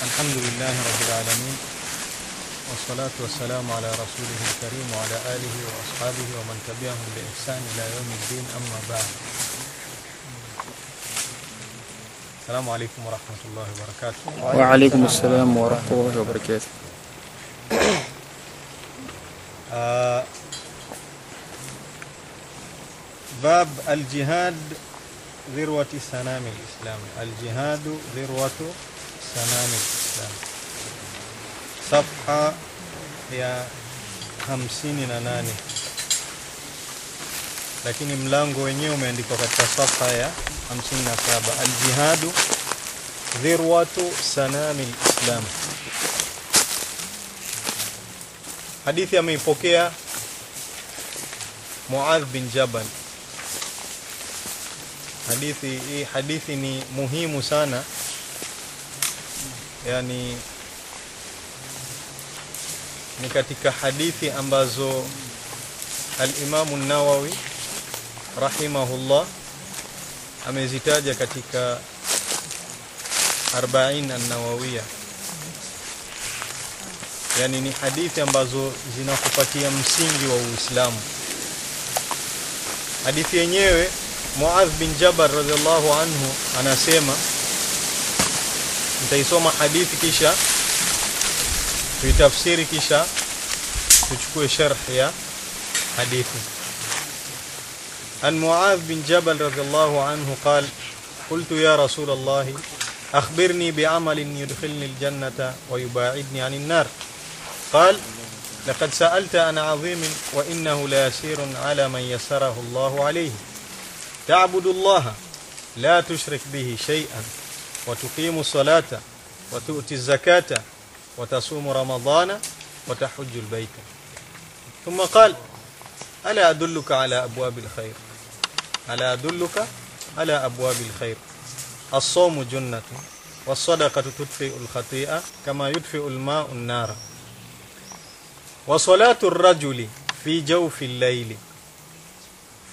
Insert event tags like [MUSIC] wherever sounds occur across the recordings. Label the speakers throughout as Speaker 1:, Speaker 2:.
Speaker 1: الحمد لله رب العالمين والصلاة والسلام على رسوله الكريم وعلى آله وأصحابه ومن تبعهم بإحسان إلى يوم الدين أما بعد. السلام عليكم ورحمة الله وبركاته.
Speaker 2: وعليكم السلام ورحمة الله وبركاته.
Speaker 1: آه باب الجهاد ذروة سنام الإسلام. الجهاد ذروة sanami Kiislamu, safha ya hamsini na nane, lakini mlango wenyewe umeandikwa katika safha ya hamsini na saba aljihadu dhirwatu sanami Lislamu. Hadithi ameipokea Muadh bin Jabal. Hadithi hadithi ni muhimu sana yani ni katika hadithi ambazo al-Imamu Nawawi rahimahullah amezitaja katika 40 an-Nawawiyah. Yani ni hadithi ambazo zinakupatia msingi wa Uislamu. Hadithi yenyewe Muadh bin Jabal radhiallahu anhu anasema nitaisoma hadithi kisha tuitafsiri kisha tuchukue sharh ya hadithi. عن معاذ بن جبل رضي الله عنه قال قلت يا رسول الله أخبرني بعمل يدخلني الجنة ويباعدني عن النار قال لقد سألت عن عظيم وإنه ليسير على من يسره الله عليه تعبد الله لا تشرك به شيئا وتقيم الصلاة وتؤتي الزكاة وتصوم رمضان وتحج البيت. ثم قال ألا أدلك على أبواب الخير؟ ألا أدلك على أبواب الخير. الصوم جنة والصدقة تطفئ الخطيئة كما يطفئ الماء النار. وصلاة الرجل في جوف الليل.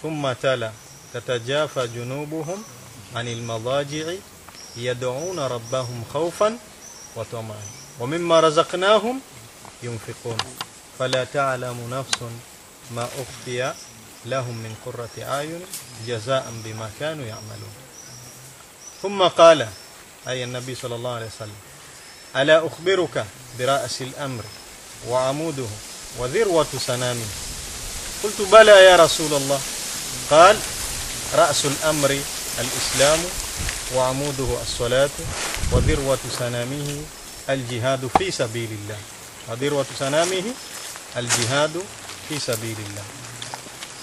Speaker 1: ثم تلا تتجافى جنوبهم عن المضاجع يدعون ربهم خوفا وطمعا. ومما رزقناهم ينفقون. فلا تعلم نفس ما أخفي لهم من قرة أعين جزاء بما كانوا يعملون. ثم قال أي النبي صلى الله عليه وسلم ألا أخبرك برأس الأمر وعموده وذروة سنامه؟ قلت بلى يا رسول الله. قال رأس الأمر الإسلام وعموده الصلاة وذروة سنامه الجهاد في سبيل الله. وذروة سنامه الجهاد في سبيل الله.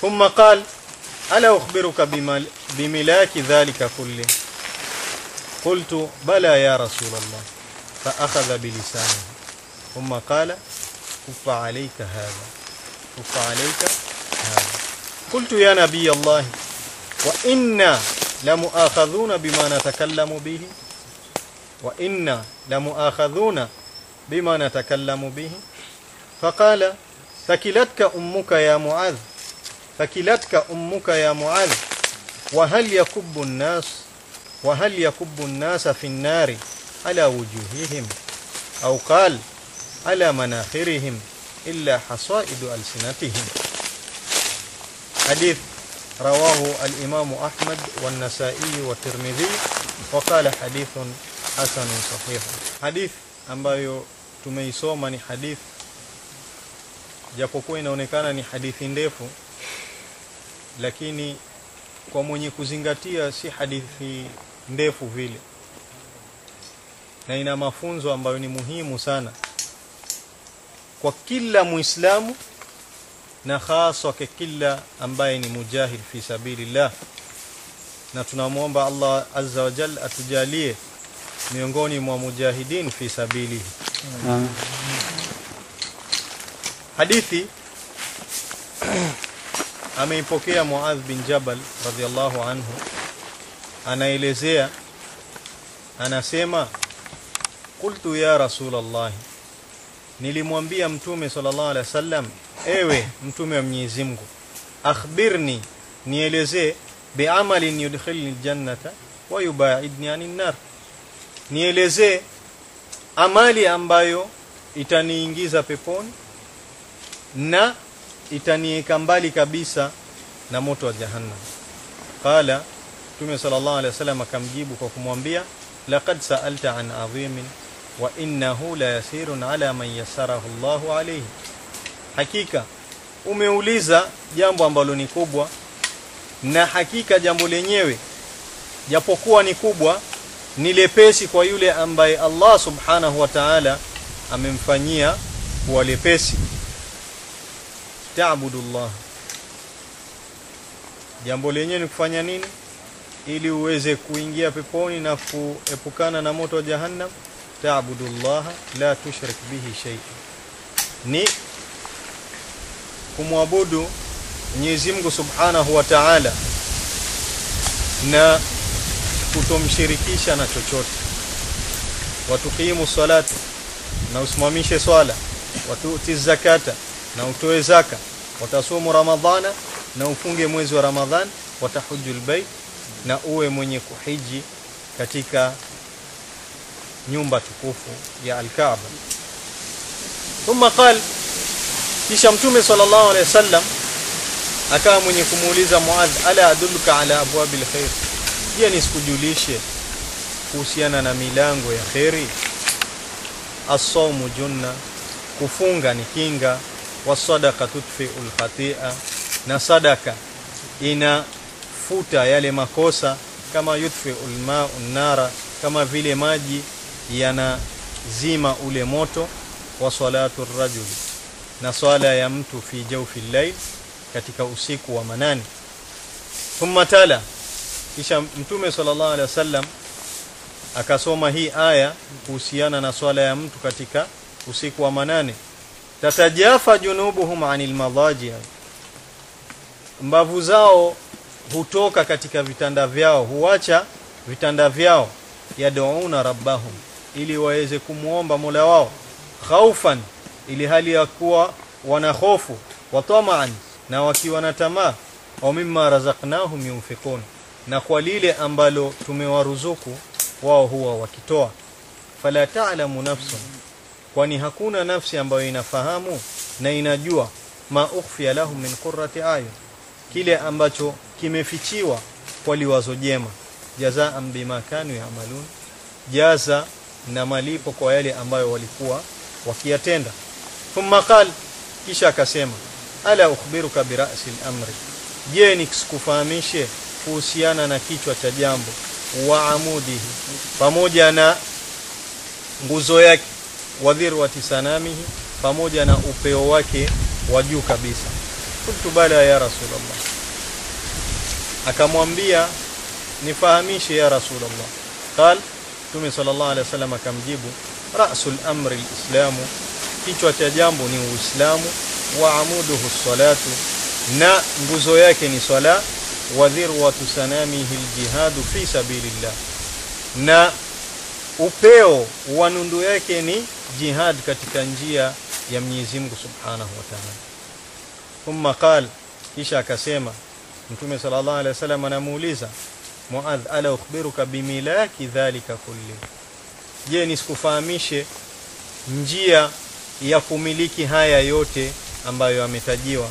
Speaker 1: ثم قال ألا أخبرك بمل- بملاك ذلك كله؟ قلت بلى يا رسول الله. فأخذ بلسانه. ثم قال كف عليك هذا كف عليك هذا. قلت يا نبي الله وإنا لمؤاخذون بما نتكلم به. وإنا لمؤاخذون بما نتكلم به. فقال ثكلتك أمك يا معاذ ثكلتك أمك يا معاذ وهل يكب الناس وهل يكب الناس في النار على وجوههم؟ أو قال على مناخرهم إلا حصائد ألسنتهم؟ حديث رواه الإمام أحمد والنسائي والترمذي وقال حديث حسن صحيح حديث ambayo tumeisoma ni hadith japokuwa inaonekana ni hadithi ndefu lakini kwa mwenye kuzingatia si hadithi ndefu vile na ina mafunzo ambayo ni muhimu sana kwa kila muislamu na haswa ke kila ambaye ni mujahid fi sabilillah. Na tunamwomba Allah azza wa jalla atujalie miongoni mwa mujahidin fi
Speaker 2: sabili
Speaker 1: hadithi [CLEARS THROAT] ameipokea Muadh bin Jabal radhiyallahu anhu. Anaelezea anasema qultu ya rasulallah nilimwambia mtume sallallahu alaihi wasallam ewe mtume wa Mwenyezi Mungu akhbirni nielezee biamalin yudkhilni aljannata wa yubaidni anin nar. Nielezee amali ambayo itaniingiza peponi na itaniweka mbali kabisa na moto wa jahannam. Qala Mtume sallallahu alaihi wasallam akamjibu kwa kumwambia laqad sa'alta an adhimin wa innahu la yasirun ala man yassarahu Allahu alayhi hakika umeuliza jambo ambalo ni kubwa na hakika jambo lenyewe japokuwa ni kubwa ni lepesi kwa yule ambaye Allah subhanahu wa ta'ala amemfanyia kuwa lepesi. Ta'budullah. Jambo lenyewe ni kufanya nini? Ili uweze kuingia peponi na kuepukana na moto wa jahannam. Ta'budullah la tushrik bihi shay'an. Ni kumwabudu Mwenyezi Mungu Subhanahu wa Ta'ala na kutomshirikisha na chochote. Watuqimu salata na usimamishe swala watuti zakata na utoe zaka watasumu ramadhana na ufunge mwezi wa ramadhan watahujjul bait na uwe mwenye kuhiji katika nyumba tukufu ya al-Kaaba. Thumma qala kisha mtume sallallahu alaihi wasallam akawa mwenye kumuuliza Muadh ala adulluka ala abwabil khair? Je nisikujulishe kuhusiana na milango ya khairi as-sawmu junna kufunga ni kinga. Wasadaqa tudfi'ul khati'a na sadaka inafuta yale makosa kama yudfi'ul ma'u nara kama vile maji yanazima ule moto. Wa salatu rajuli na swala ya mtu fi jawfi llail katika usiku wa manane. Thumma tala kisha mtume sallallahu alaihi wasallam akasoma hii aya kuhusiana na swala ya mtu katika usiku wa manane. Tatajafa junubuhum anil madaji mbavu zao hutoka katika vitanda vyao huacha vitanda vyao yaduuna rabbahum ili waweze kumuomba Mola wao khaufan ili hali ya kuwa wana hofu wa tamaan na wakiwa na tamaa au mimma razaqnahum yunfikun na kwa lile ambalo tumewaruzuku wao huwa wakitoa. Fala ta'lamu nafsun kwani hakuna nafsi ambayo inafahamu na inajua ma ukhfiya lahum min qurrati ayun kile ambacho kimefichiwa kwa liwazo jema. Jazaan bima kanu yaamalun jaza na malipo kwa yale ambayo walikuwa wakiyatenda thumma qal kisha akasema ala ukhbiruka bi ra'si al-amri? Je nisikufahamishe kuhusiana na kichwa cha jambo wa amudihi pamoja na nguzo yake wadhirwati sanamihi pamoja na upeo wake wa juu kabisa. Kuntu bala ya rasulullah. Akamwambia nifahamishe ya rasulullah. Qal tumi sallallahu alaihi wasallam akamjibu ra'sul amri alislamu kichwa cha jambo ni uislamu wa amuduhu salatu na nguzo yake ni swala wa dhirwatu sanamihi aljihadu fi sabilillah. Na upeo wa nundu yake ni jihad katika njia ya Mwenyezi Mungu Subhanahu wa Ta'ala. Thumma qala kisha akasema mtume sallallahu alaihi wasallam anamuuliza Muadh ala ukhbiruka bimilaki dhalika kulli? Je nisikufahamishe njia ya kumiliki haya yote ambayo ametajiwa.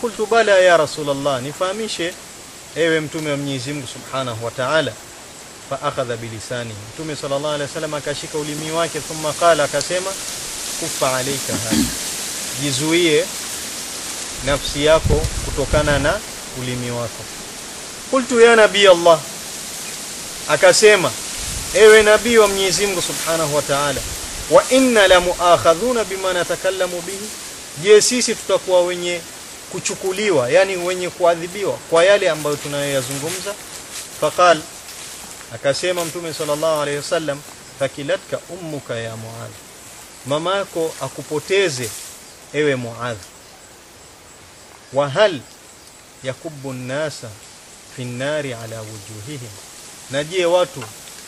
Speaker 1: Kultu bala ya rasulullah nifahamishe ewe mtume wa Mwenyezi Mungu Subhanahu wa Ta'ala. Fa akhadha bilisani mtume sallallahu alaihi wasallam akashika ulimi wake thumma qala akasema kufa alayka hada jizuie nafsi yako kutokana na ulimi wako. Qultu ya nabii Allah. Akasema ewe nabii wa Mwenyezi Mungu Subhanahu wa Ta'ala wa inna la muakhadhuna bima natakallamu bihi. Je sisi tutakuwa wenye kuchukuliwa yani wenye kuadhibiwa kwa yale ambayo tunayoyazungumza? Faqal akasema mtume sallallahu alayhi wasallam fakilatka ummuka ya muadh. Mamako akupoteze ewe muadh. Wa hal yakubbu an-nasa fi an-nari ala wujuhihim. Na je watu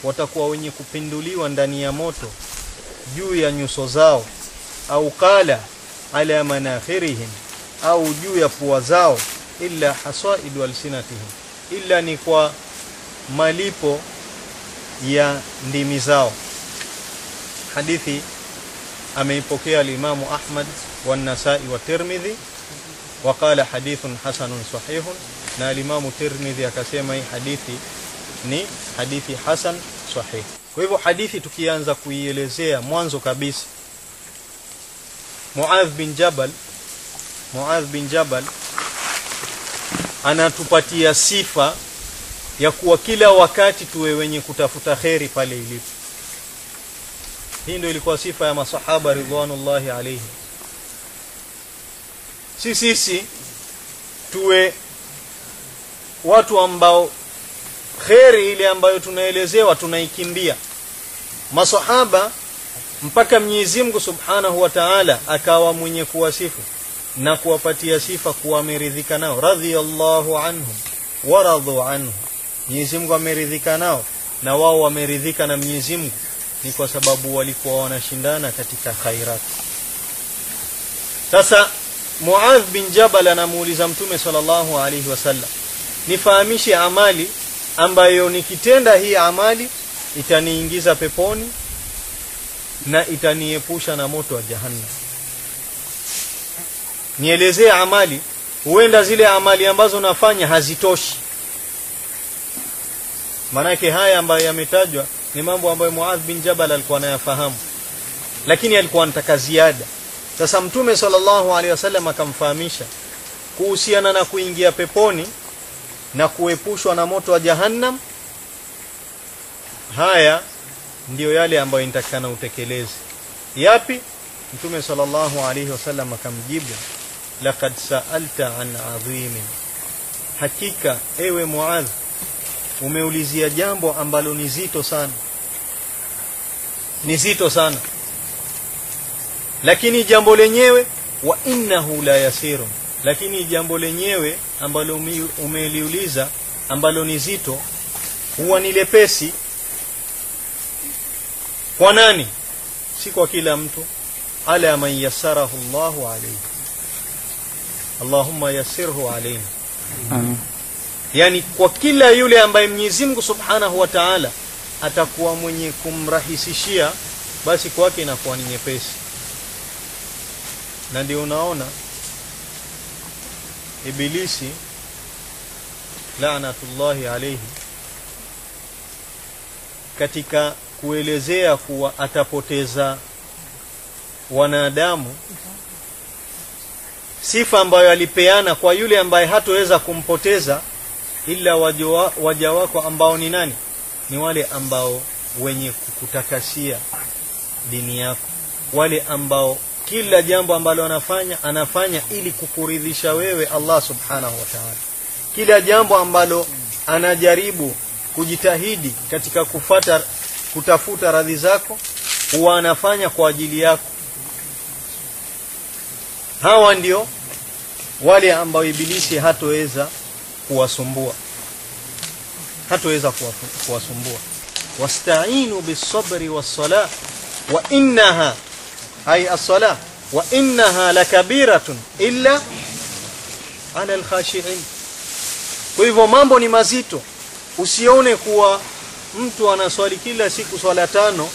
Speaker 1: watakuwa wenye kupinduliwa ndani ya moto juu ya nyuso zao au qala ala manakhirihim au juu ya pua zao illa hasaidu alsinatihim illa ni kwa malipo ya ndimi zao. Hadithi ameipokea al-Imamu Ahmad wa An-Nasa'i wa Tirmidhi qala hadithun hasanun sahihun na al-Imamu Tirmidhi akasema hii hadithi ni hadithi hasan sahih kwa hivyo hadithi tukianza kuielezea mwanzo kabisa. Muadh bin Jabal Muadh bin Jabal anatupatia sifa ya kuwa kila wakati tuwe wenye kutafuta kheri pale ilipo. Hii ndio ilikuwa sifa ya masahaba ridwanullahi alayhi. Si sisi tuwe watu ambao kheri ile ambayo tunaelezewa tunaikimbia. Masahaba mpaka Mwenyezi Mungu Subhanahu wa Ta'ala akawa mwenye kuwasifu na kuwapatia sifa kuwa ameridhika nao. Radhiyallahu anhum wa radu anhu Mwenyezi Mungu ameridhika nao na wao wameridhika na Mwenyezi Mungu. Ni kwa sababu walikuwa wanashindana katika khairat. Sasa Muadh bin Jabal anamuuliza Mtume sallallahu alaihi wasallam nifahamishe amali ambayo nikitenda hii amali itaniingiza peponi na itaniepusha na moto wa jahannam. Nielezee amali huenda zile amali ambazo nafanya hazitoshi. Manake haya ambayo yametajwa ni mambo ambayo Muadh bin Jabal alikuwa anayafahamu. Lakini alikuwa anataka ziada. Sasa mtume sallallahu alaihi wasallam akamfahamisha kuhusiana na kuingia peponi na kuepushwa na moto wa jahannam haya ndiyo yale ambayo inatakana utekeleze. Yapi? Mtume sallallahu alayhi wasallam akamjibu laqad sa'alta an adhimin. Hakika ewe muadh umeulizia jambo ambalo ni zito sana. Ni zito sana. Lakini jambo lenyewe wa innahu la yasiru lakini jambo lenyewe ambalo umeliuliza ambalo ni zito huwa ni lepesi. Kwa nani? Si kwa kila mtu. Ala man yassarahu Allahu alayhi. Allahumma yassirhu alayhi.
Speaker 2: Amin.
Speaker 1: yani kwa kila yule ambaye Mwenyezi Mungu Subhanahu wa Ta'ala atakuwa mwenye kumrahisishia basi kwake inakuwa ni nyepesi. Na ndio unaona ibilisi laanatullahi alayhi katika kuelezea kuwa atapoteza wanadamu sifa ambayo alipeana kwa yule ambaye hatoweza kumpoteza ila waja, wako ambao ni nani? Ni wale ambao wenye kukutakasia dini yako wale ambao kila jambo ambalo anafanya anafanya ili kukuridhisha wewe Allah subhanahu wa ta'ala. Kila jambo ambalo anajaribu kujitahidi katika kufata kutafuta radhi zako huwa anafanya kwa ajili yako. Hawa ndio wale ambao ibilisi hatoweza kuwasumbua. Hatoweza kuwasumbua. Wasta'inu bis-sabri was sala wa innaha ay as-salah. Wa innaha lakabiratun illa ala al-khashi'in. Kwa hivyo mambo ni mazito. Usione kuwa mtu anaswali kila siku swala tano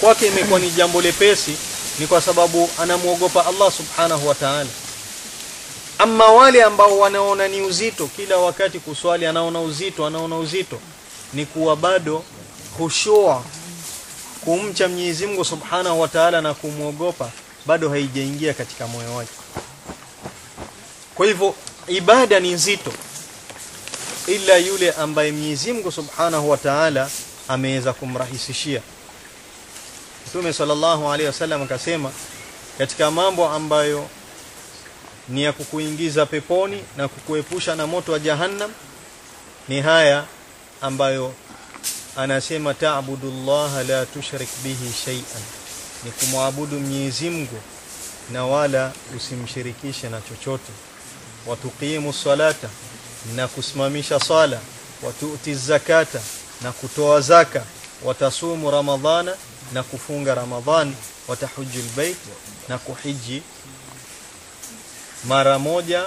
Speaker 1: kwake imekuwa ni jambo lepesi ni kwa sababu anamwogopa Allah subhanahu wa ta'ala. Ama wale ambao wanaona ni uzito kila wakati kuswali anaona uzito anaona uzito ni kuwa bado khushua kumcha Mwenyezi Mungu Subhanahu wa Ta'ala na kumwogopa bado haijaingia katika moyo wake. Kwa hivyo ibada ni nzito ila yule ambaye Mwenyezi Mungu Subhanahu wa Ta'ala ameweza kumrahisishia. Mtume sallallahu alaihi wasallam akasema katika mambo ambayo ni ya kukuingiza peponi na kukuepusha na moto wa jahannam ni haya ambayo anasema ta'budullaha la tushrik bihi shay'an. Ni kumwabudu Mwenyezi Mungu na wala usimshirikishe na chochote. Watuqimu salata na kusimamisha sala watuti zakata na kutoa zaka. Watasumu ramadhana na kufunga ramadhani. Watahuju albayt na kuhiji mara moja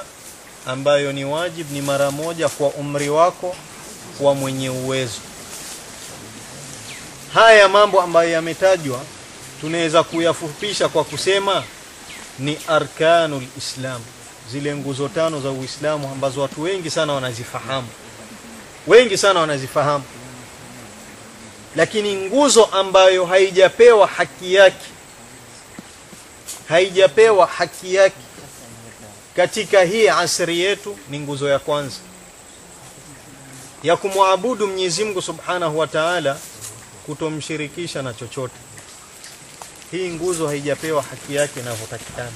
Speaker 1: ambayo ni wajib ni mara moja kwa umri wako kwa mwenye uwezo haya mambo ambayo yametajwa tunaweza kuyafupisha kwa kusema ni arkanul islam. Zile nguzo tano za uislamu ambazo watu wengi sana wanazifahamu. Wengi sana wanazifahamu. Lakini nguzo ambayo haijapewa haki yake haijapewa haki yake katika hii asri yetu ni nguzo ya kwanza. Ya kumwabudu Mwenyezi Mungu Subhanahu wa Ta'ala kutomshirikisha na chochote. Hii nguzo haijapewa haki yake inavyotakikana.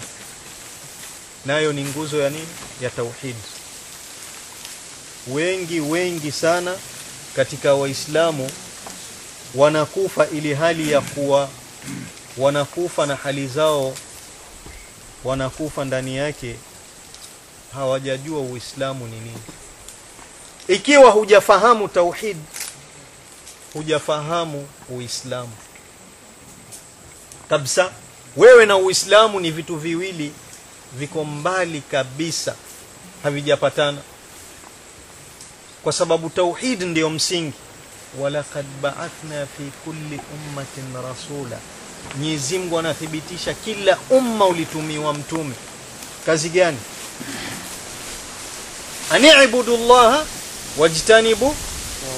Speaker 1: Nayo ni nguzo ya nini? Ya tauhid. Wengi wengi sana katika waislamu wanakufa ili hali ya kuwa wanakufa na hali zao wanakufa ndani yake hawajajua uislamu ni nini. Ikiwa hujafahamu tauhid hujafahamu uislamu. Kabisa wewe na uislamu ni vitu viwili viko mbali kabisa havijapatana. Kwa sababu tauhid ndiyo msingi. Walaqad ba'athna fi kulli ummatin rasula. Mwenyezi Mungu anathibitisha kila umma ulitumiwa mtume. Kazi gani? Ani'budu llaha wajtanibu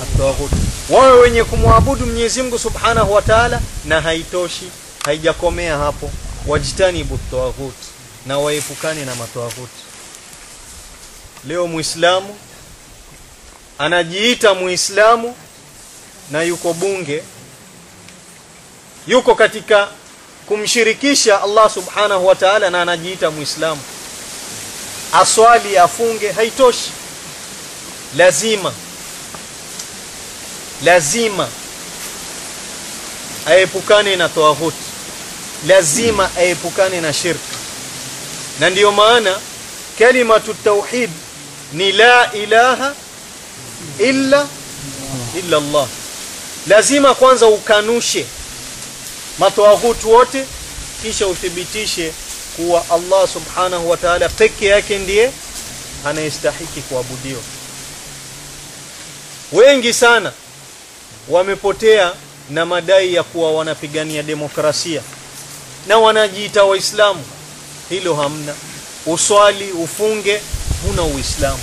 Speaker 1: at-taghut wawe wenye kumwabudu Mwenyezi Mungu Subhanahu wa Ta'ala na haitoshi haijakomea hapo. Wajtanibu at-taghut na waepukane na matawhut leo muislamu anajiita muislamu na yuko bunge yuko katika kumshirikisha Allah subhanahu wa ta'ala na anajiita muislamu. Aswali afunge haitoshi. Lazima lazima aepukane na tawaghut lazima aepukane na shirki na ndiyo maana kalimatu tauhid ni la ilaha illa illa Allah. Lazima kwanza ukanushe matawaghutu wote kisha uthibitishe kuwa Allah subhanahu wa ta'ala peke yake ndiye anayestahiki kuabudiwa. Wengi sana wamepotea na madai ya kuwa wanapigania demokrasia na wanajiita waislamu. Hilo hamna. Uswali ufunge huna uislamu.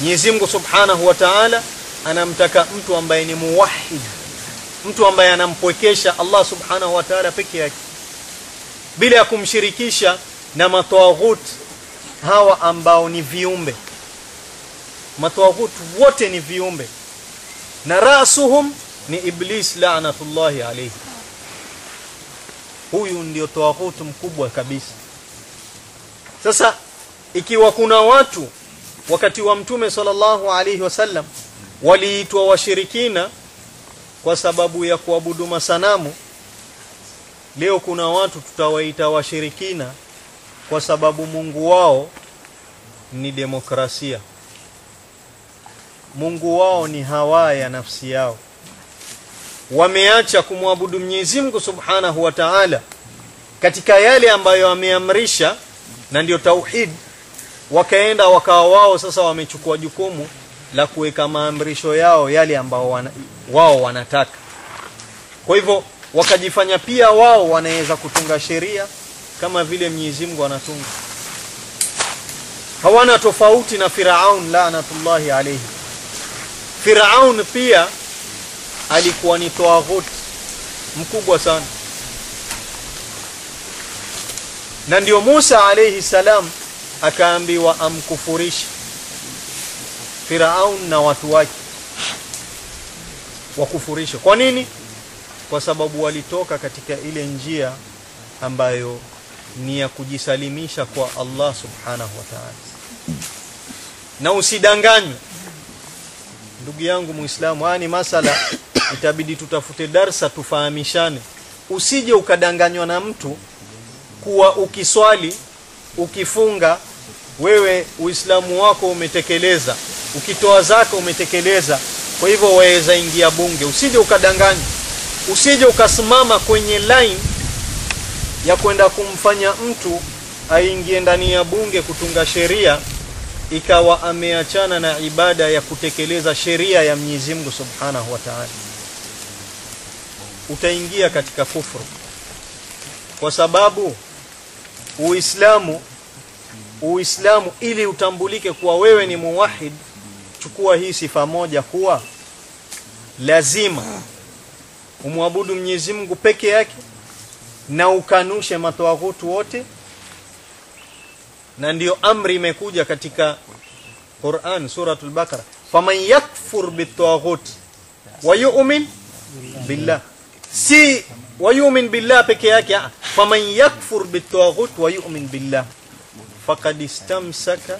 Speaker 1: Mwenyezi Mungu Subhanahu wa Ta'ala anamtaka mtu ambaye ni muwahhid mtu ambaye anampwekesha Allah Subhanahu wa Ta'ala peke yake bila ya kumshirikisha na matawagut hawa ambao ni viumbe. Matawagut wote ni viumbe na rasuhum ni iblis laanatullahi alayhi. Huyu ndio tawahutu mkubwa kabisa. Sasa ikiwa kuna watu wakati wa mtume sallallahu alayhi wasallam waliitwa washirikina kwa sababu ya kuabudu masanamu leo kuna watu tutawaita washirikina kwa sababu Mungu wao ni demokrasia Mungu wao ni hawa ya nafsi yao. Wameacha kumwabudu Mwenyezi Mungu Subhanahu wa Ta'ala katika yale ambayo ameamrisha na ndiyo tauhid. Wakaenda wakawa wao sasa wamechukua jukumu la kuweka maamrisho yao yale ambao wana, wao wanataka. Kwa hivyo wakajifanya pia wao wanaweza kutunga sheria kama vile Mwenyezi Mungu anatunga. Hawana tofauti na Firaun laanatullahi alayhi Firaun pia alikuwa ni tawaghut mkubwa sana. Na ndio Musa alayhi salam akaambiwa amkufurishi Firaun na watu wake wakufurisha. kwa nini? Kwa sababu walitoka katika ile njia ambayo ni ya kujisalimisha kwa Allah subhanahu wa ta'ala. Na usidanganywe ndugu yangu muislamu haya ni masala itabidi tutafute darsa tufahamishane. Usije ukadanganywa na mtu kuwa ukiswali ukifunga wewe uislamu wako umetekeleza ukitoa zaka umetekeleza kwa hivyo waweza ingia bunge. Usije ukadanganywa usije ukasimama kwenye line ya kwenda kumfanya mtu aingie ndani ya bunge kutunga sheria ikawa ameachana na ibada ya kutekeleza sheria ya Mwenyezi Mungu Subhanahu wa Ta'ala. Utaingia katika kufuru kwa sababu uislamu uislamu ili utambulike kuwa wewe ni muwahid chukua hii sifa moja kuwa lazima umwabudu Mwenyezi Mungu peke yake na ukanushe matawaghutu wote na ndiyo amri imekuja katika Qur'an suratul Baqara. Faman yakfur bitaghut wa yu'min billah. Si wa yu'min billah peke yake ah, faman yakfur bitaghut wa yu'min billah. Faqad istamsaka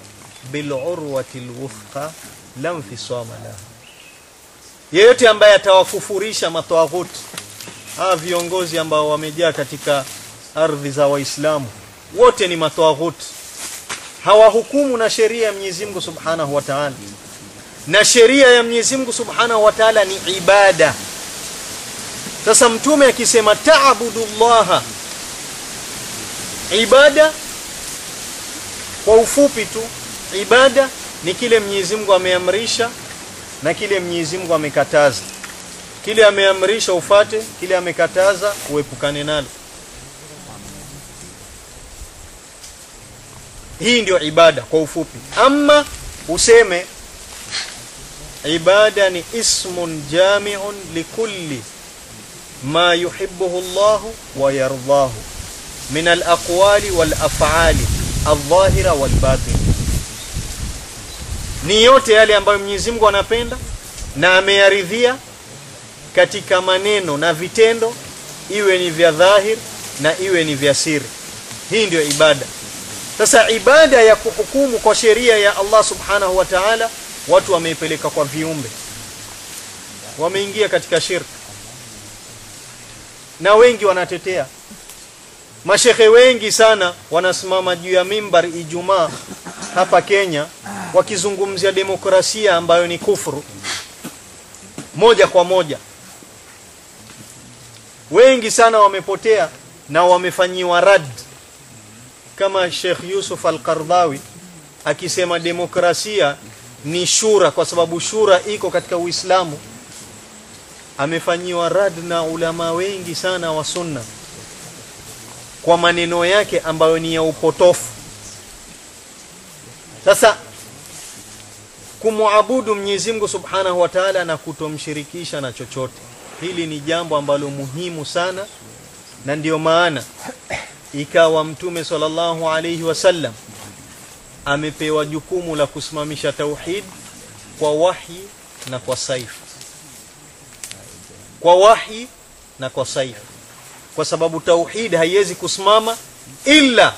Speaker 1: bil urwati alwuthqa lam fi laha yeyote ambaye atawakufurisha matawaghuti hawa viongozi ambao wamejaa katika ardhi za waislamu wote ni matawaghuti hawahukumu na sheria ya Mwenyezi Mungu Subhanahu wa Ta'ala. Na sheria ya Mwenyezi Mungu Subhanahu wa Ta'ala ni ibada. Sasa mtume akisema ta'budullaha ibada kwa ufupi tu ibada ni kile Mwenyezi Mungu ameamrisha na kile Mwenyezi Mungu amekataza. Kile ameamrisha ufate kile amekataza uepukane nalo hii ndio ibada kwa ufupi. Ama useme ibada ni ismun jami'un likulli ma yuhibbuhu Allahu wa yardahu min al-aqwali wal af'ali adh-dhahira wal batin ni yote yale ambayo Mwenyezi Mungu anapenda na ameyaridhia katika maneno na vitendo iwe ni vya dhahir na iwe ni vya siri. Hii ndio ibada sasa ibada ya kuhukumu kwa sheria ya Allah subhanahu wa ta'ala watu wameipeleka kwa viumbe. Wameingia katika shirka na wengi wanatetea. Mashehe wengi sana wanasimama juu ya mimbar Ijumaa hapa Kenya wakizungumzia demokrasia ambayo ni kufuru moja kwa moja. Wengi sana wamepotea na wamefanyiwa rad kama Sheikh Yusuf Al-Qardawi akisema demokrasia ni shura kwa sababu shura iko katika Uislamu. Amefanyiwa rad na ulama wengi sana wa sunna kwa maneno yake ambayo ni ya upotofu. Sasa kumwabudu Mwenyezi Mungu Subhanahu wa Ta'ala na kutomshirikisha na chochote hili ni jambo ambalo muhimu sana na ndiyo maana ikawa mtume sallallahu alayhi wasallam amepewa jukumu la kusimamisha tauhid kwa wahi na kwa saifu. Kwa wahi na kwa saifu. Kwa sababu tauhid haiwezi kusimama ila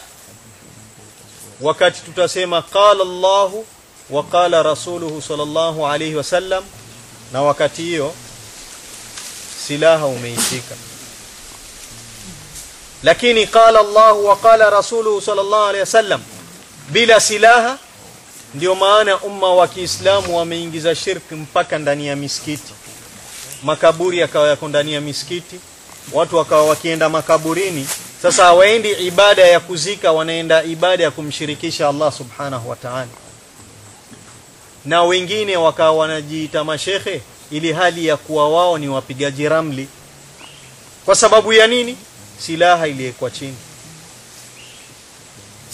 Speaker 1: wakati tutasema qala Allahu wa qala rasuluhu sallallahu alayhi wasallam na wakati hiyo silaha umeishika lakini qala Allah wa qala rasuluhu sallallahu alayhi wasallam bila silaha ndio maana umma wa Kiislamu wameingiza shirki mpaka ndani ya misikiti. Makaburi yakawa yako ndani ya misikiti watu wakawa wakienda makaburini. Sasa hawaendi ibada ya kuzika wanaenda ibada ya kumshirikisha Allah subhanahu wa ta'ala. Na wengine wakawa wanajiita mashehe ili hali ya kuwa wao ni wapigaji ramli. Kwa sababu ya nini silaha iliyekwa chini.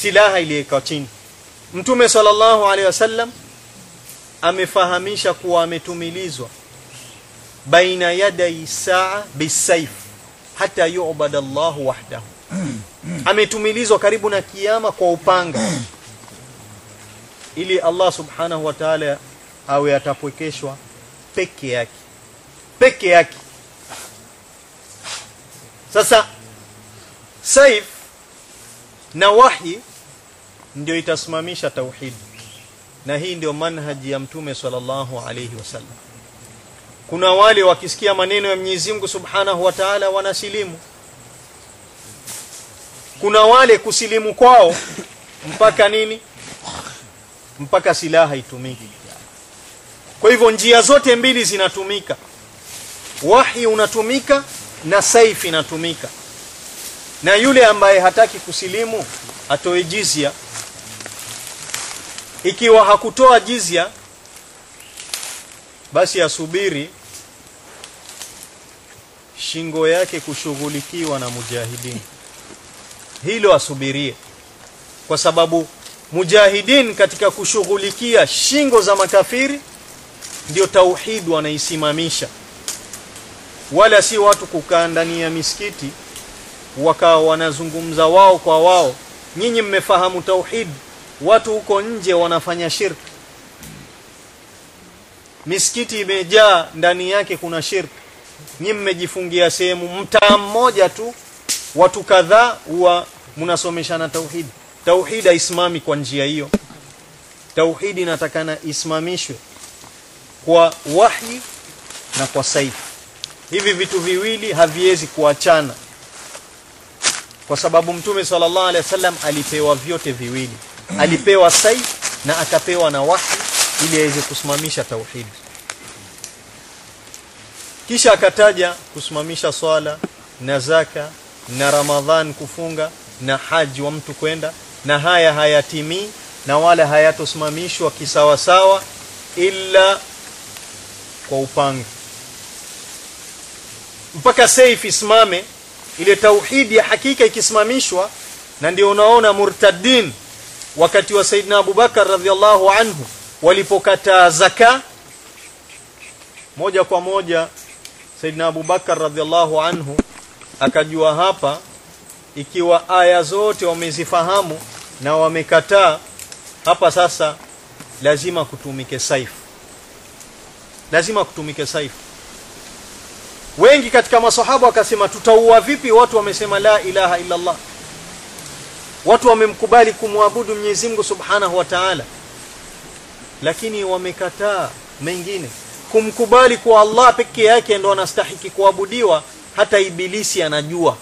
Speaker 1: Silaha iliyekwa chini. Mtume sallallahu alaihi wasallam amefahamisha kuwa ametumilizwa baina yadai saa bisayf hata yu'bad Allah wahdahu. Ametumilizwa karibu na kiyama kwa upanga ili Allah subhanahu wa ta'ala awe atapwekeshwa peke yake peke yake. Sasa saif na wahi ndio itasimamisha tauhid. Na hii ndio manhaji ya mtume sallallahu alayhi wasallam. Kuna wale wakisikia maneno ya Mwenyezi Mungu Subhanahu wa Ta'ala wanasilimu. Kuna wale kusilimu kwao mpaka nini? Mpaka silaha itumiki kwa hivyo njia zote mbili zinatumika. Wahi unatumika na saifi inatumika na yule ambaye hataki kusilimu atoe jizya. Ikiwa hakutoa jizya basi asubiri shingo yake kushughulikiwa na mujahidin hilo asubirie kwa sababu mujahidin katika kushughulikia shingo za makafiri ndio tauhid wanaisimamisha. Wala si watu kukaa ndani ya misikiti wakawa wanazungumza wao kwa wao. Nyinyi mmefahamu tauhid. Watu huko nje wanafanya shirki misikiti imejaa ndani yake kuna shirki nyinyi mmejifungia sehemu mtaa mmoja tu. Watu kadhaa huwa mnasomeshana tauhid. Tauhid haisimami kwa njia hiyo. Tauhid inatakana isimamishwe kwa wahi na kwa saifu hivi vitu viwili haviwezi kuachana kwa sababu mtume sallallahu alaihi wasallam alipewa vyote viwili. Alipewa sai na akapewa na wahi ili aweze kusimamisha tauhid. Kisha akataja kusimamisha swala na zaka na ramadhan kufunga na haji wa mtu kwenda na haya hayatimii na wala hayatosimamishwa kisawasawa ila kwa upanga. Mpaka saif isimame ile tauhidi ya hakika ikisimamishwa na ndio unaona murtaddin wakati wa Saidina Abubakar radhiallahu anhu walipokataa zaka moja kwa moja Saidina Abubakar radhiallahu anhu akajua hapa ikiwa aya zote wamezifahamu na wamekataa hapa sasa lazima kutumike saifu. Lazima kutumike saifu wengi katika masahaba wakasema tutaua vipi? Watu wamesema la ilaha illa Allah watu wamemkubali kumwabudu Mwenyezi Mungu Subhanahu wa Ta'ala. Lakini wamekataa mengine. Kumkubali kwa Allah peke yake ndo anastahiki kuabudiwa hata ibilisi anajua.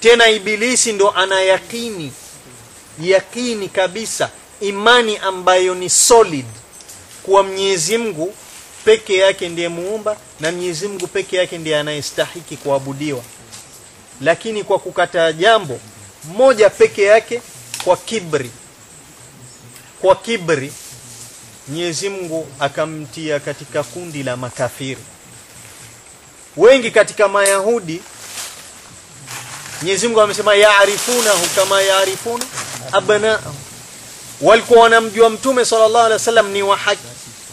Speaker 1: Tena ibilisi ndo ana yakini. Yakini kabisa. Imani ambayo ni solid. Kuwa Mwenyezi Mungu peke yake ndiye muumba na Mwenyezi Mungu peke yake ndiye anayestahiki kuabudiwa. Lakini kwa kukataa jambo moja peke yake kwa kibri. Kwa kibri Mwenyezi Mungu akamtia katika kundi la makafiri. Wengi katika mayahudi Mwenyezi Mungu amesema yaarifunahu kama yaarifuna abna'ahum. Walikuwa wanamjua mtume sallallahu alaihi wasallam ni wa haki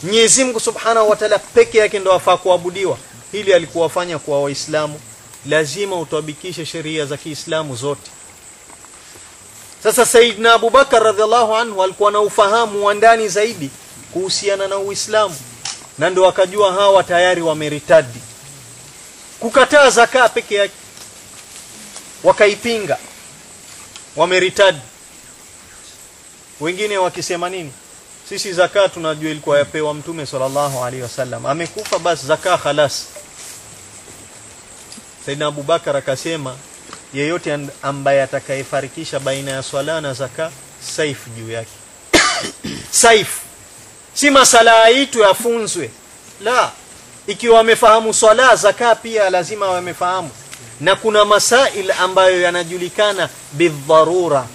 Speaker 1: Mwenyezi Mungu Subhanahu wa Ta'ala peke yake ndo afaa kuabudiwa. Hili alikuwafanya kwa waislamu. Lazima utabikishe sheria za Kiislamu zote. Sasa Saidna Abubakar radhiallahu anhu alikuwa na ufahamu wa ndani zaidi kuhusiana na Uislamu. Na ndio akajua hawa tayari wameritadi. Kukataa zakaa peke yake. Wakaipinga. Wameritadi. Wengine wakisema nini sisi zaka tunajua ilikuwa yapewa mtume sallallahu alaihi wasallam. Amekufa basi zaka khalas. Saidina Abubakar akasema yeyote ambaye atakayefarikisha baina ya swala na zaka saif juu yake. [COUGHS] Saif si masala aitu yafunzwe la. Ikiwa wamefahamu swala zaka pia lazima wamefahamu na kuna masail ambayo yanajulikana bidharura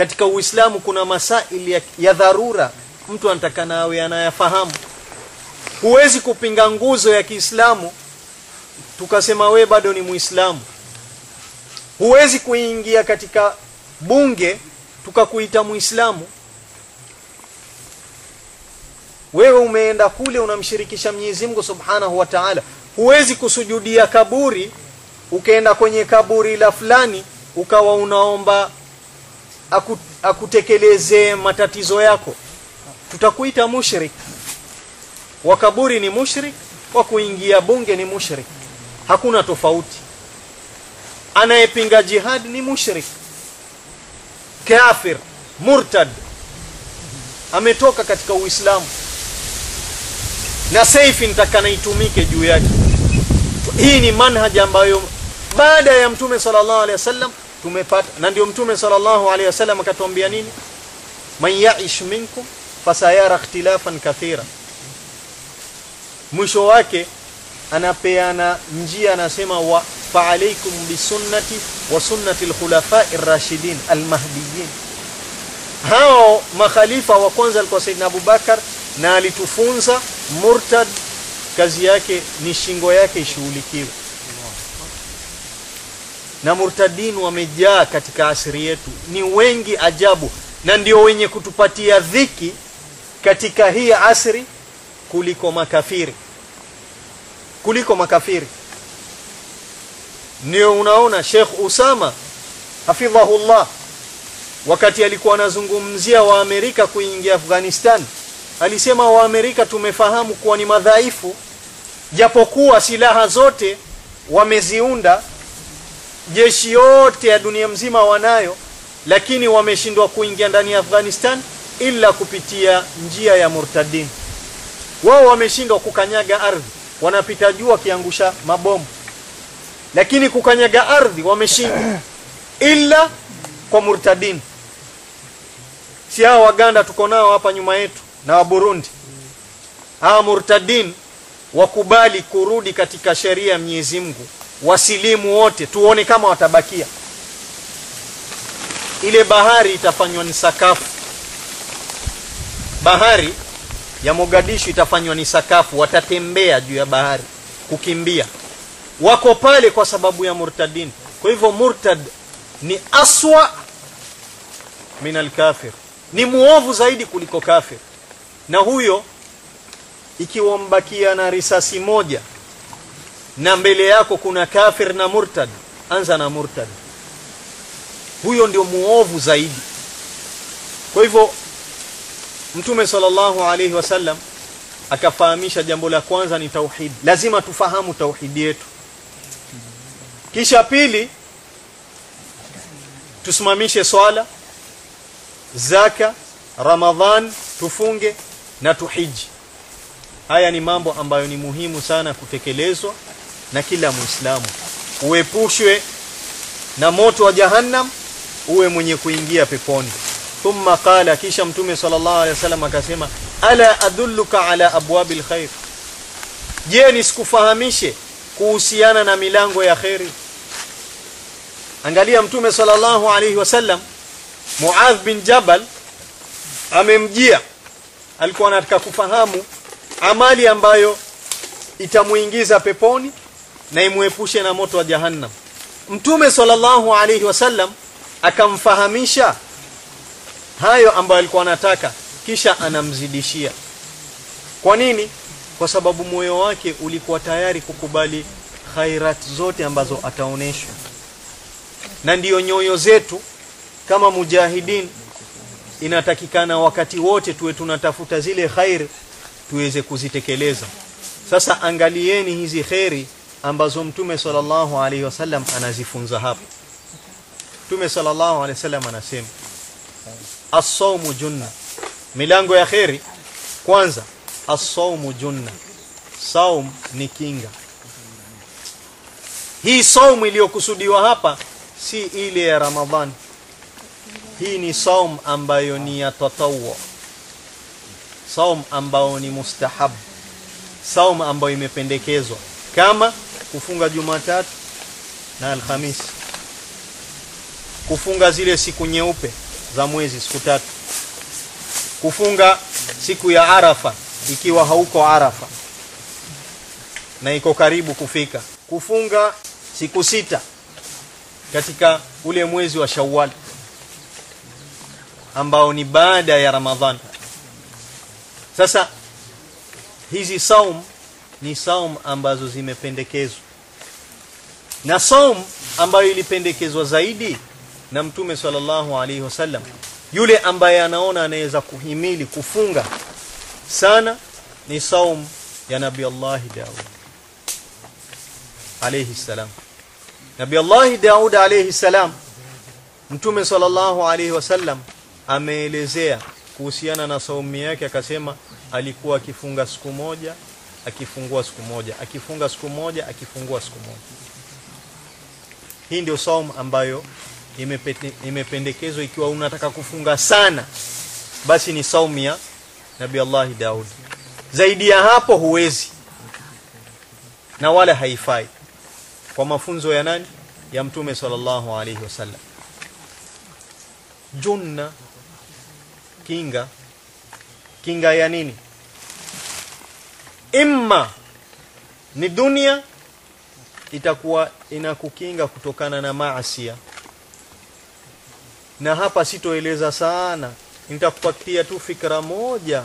Speaker 1: katika Uislamu kuna masaili ya, ya dharura. Mtu anatakana awe anayafahamu. Huwezi kupinga nguzo ya Kiislamu. Tukasema we bado ni Muislamu. Huwezi kuingia katika bunge tukakuita Muislamu. Wewe umeenda kule unamshirikisha Mwenyezi Mungu Subhanahu wa Ta'ala. Huwezi kusujudia kaburi ukaenda kwenye kaburi la fulani ukawa unaomba aku, akutekeleze matatizo yako. Tutakuita mushrik. Wa kaburi ni mushrik wa kuingia bunge ni mushrik. Hakuna tofauti. Anayepinga jihad ni mushrik. Kafir murtad. Ametoka katika uislamu. Na saifi nitakana itumike juu yake. Hii ni manhaji ambayo baada ya mtume sallallahu alaihi wasallam tumepata. Na ndio mtume sallallahu alaihi wasallam akatuambia nini? Man ya'ish minkum fasayara ikhtilafan kathira. Mwisho wake anapeana njia anasema wa fa'alaykum bisunnati wa sunnati al-khulafa'i ar-rashidin al-mahdiyyin. Hao makhalifa wa kwanza alikuwa saidina Abubakar na alitufunza murtad kazi yake ni shingo yake ishughulikiwe na murtadin wamejaa katika asiri yetu. Ni wengi ajabu na ndio wenye kutupatia dhiki katika hii asri kuliko makafiri. Kuliko makafiri. Ndio unaona Sheikh Usama hafidhahullah wakati alikuwa anazungumzia waamerika kuingia Afghanistan alisema waamerika tumefahamu kuwa ni madhaifu japokuwa silaha zote wameziunda jeshi yote ya dunia mzima wanayo lakini wameshindwa kuingia ndani ya Afghanistan ila kupitia njia ya murtadin. Wao wameshindwa kukanyaga ardhi. Wanapita juu wakiangusha mabomu. Lakini kukanyaga ardhi wameshindwa [CLEARS THROAT] ila kwa murtadin. Si hao waganda tuko nao hapa nyuma yetu na wa Burundi? Hawa murtadin wakubali kurudi katika sheria ya Mwenyezi Mungu wasilimu wote tuone kama watabakia. Ile bahari itafanywa ni sakafu. Bahari ya Mogadishu itafanywa ni sakafu. Watatembea juu ya bahari kukimbia. Wako pale kwa sababu ya murtadin. Kwa hivyo murtad ni aswa min alkafir. Ni muovu zaidi kuliko kafir. Na huyo ikiwa mbakia na risasi moja na mbele yako kuna kafir na murtad. Anza na murtad. Huyo ndio muovu zaidi. Kwa hivyo mtume sallallahu alaihi wasallam akafahamisha jambo la kwanza ni tauhid. Lazima tufahamu tauhidi yetu. Kisha pili tusimamishe swala zaka ramadhan tufunge na tuhiji. Haya ni mambo ambayo ni muhimu sana kutekelezwa na kila muislamu. Uepushwe na moto wa jahannam uwe mwenye kuingia peponi. Thumma qala kisha mtume sallallahu alaihi wasallam akasema ala adulluka ala abwabil khair? Je nisikufahamishe kuhusiana na milango ya khairi angalia mtume sallallahu alaihi wasallam Muadh bin Jabal amemjia. Alikuwa anataka kufahamu amali ambayo itamuingiza peponi na imuepushe na moto wa jahannam. Mtume sallallahu alayhi wasallam akamfahamisha hayo ambayo alikuwa anataka kisha anamzidishia. Kwa nini? Kwa sababu moyo wake ulikuwa tayari kukubali khairat zote ambazo ataoneshwa. Na ndiyo nyoyo zetu kama mujahidin inatakikana wakati wote tuwe tunatafuta zile khair tuweze kuzitekeleza. Sasa angalieni hizi khairi ambazo mtume sallallahu alaihi wasallam anazifunza hapo mtume sallallahu alaihi wasallam anasema as-sawmu junna. Milango ya khairi kwanza as-sawmu junna. Saum ni kinga. Hii saum iliyokusudiwa hapa si ile ya ramadhani hii ni saum ambayo ni ya tatawwa saum ambayo ni mustahab. Saum ambayo imependekezwa. Kama kufunga Jumatatu na Alhamisi. Kufunga zile siku nyeupe za mwezi siku tatu. Kufunga siku ya Arafa ikiwa hauko Arafa na iko karibu kufika. Kufunga siku sita katika ule mwezi wa Shawwal ambao ni baada ya Ramadhan. Sasa hizi saum ni saum ambazo zimependekezwa. Na saum ambayo ilipendekezwa zaidi na mtume sallallahu alaihi wasallam yule ambaye anaona anaweza kuhimili kufunga sana ni saum ya nabii Allah Daud alayhi salam. Nabii Allah Daud alayhi salam mtume sallallahu alayhi wasallam ameelezea kuhusiana na saumu yake akasema alikuwa akifunga siku moja akifungua siku moja akifunga siku moja akifungua siku moja. Hii ndio saum ambayo imependekezwa ikiwa unataka kufunga sana basi ni saumu ya Nabii Allah Daud. Zaidi ya hapo huwezi na wala haifai. Kwa mafunzo ya nani? Ya mtume sallallahu alaihi wasallam. Junna kinga. Kinga ya nini imma ni dunia itakuwa inakukinga kutokana na maasia na hapa sitoeleza sana. Nitakupatia tu fikra moja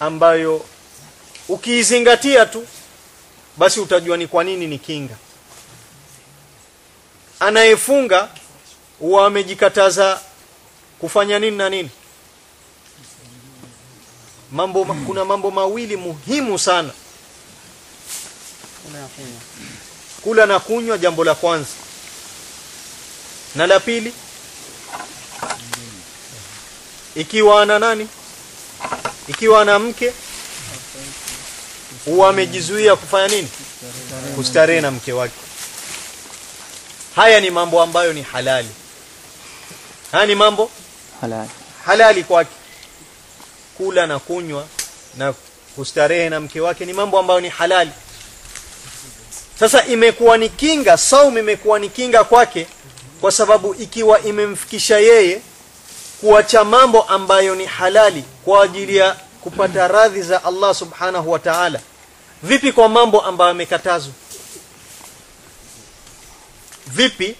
Speaker 1: ambayo ukiizingatia tu basi utajua ni kwa nini ni kinga. Anayefunga huwa amejikataza kufanya nini na nini mambo kuna mambo mawili muhimu sana. Kula na kunywa jambo la kwanza. Na la pili ikiwa ana nani? Ikiwa ana mke huwa amejizuia kufanya nini? Kustarehe na mke wake. Haya ni mambo ambayo ni halali. Haya ni mambo
Speaker 2: halali.
Speaker 1: halali kwake kula na kunywa na kustarehe na mke wake ni mambo ambayo ni halali. Sasa imekuwa ni kinga saum imekuwa ni kinga kwake kwa sababu ikiwa imemfikisha yeye kuacha mambo ambayo ni halali kwa ajili ya kupata radhi za Allah subhanahu wa ta'ala. Vipi kwa mambo ambayo amekatazwa? Vipi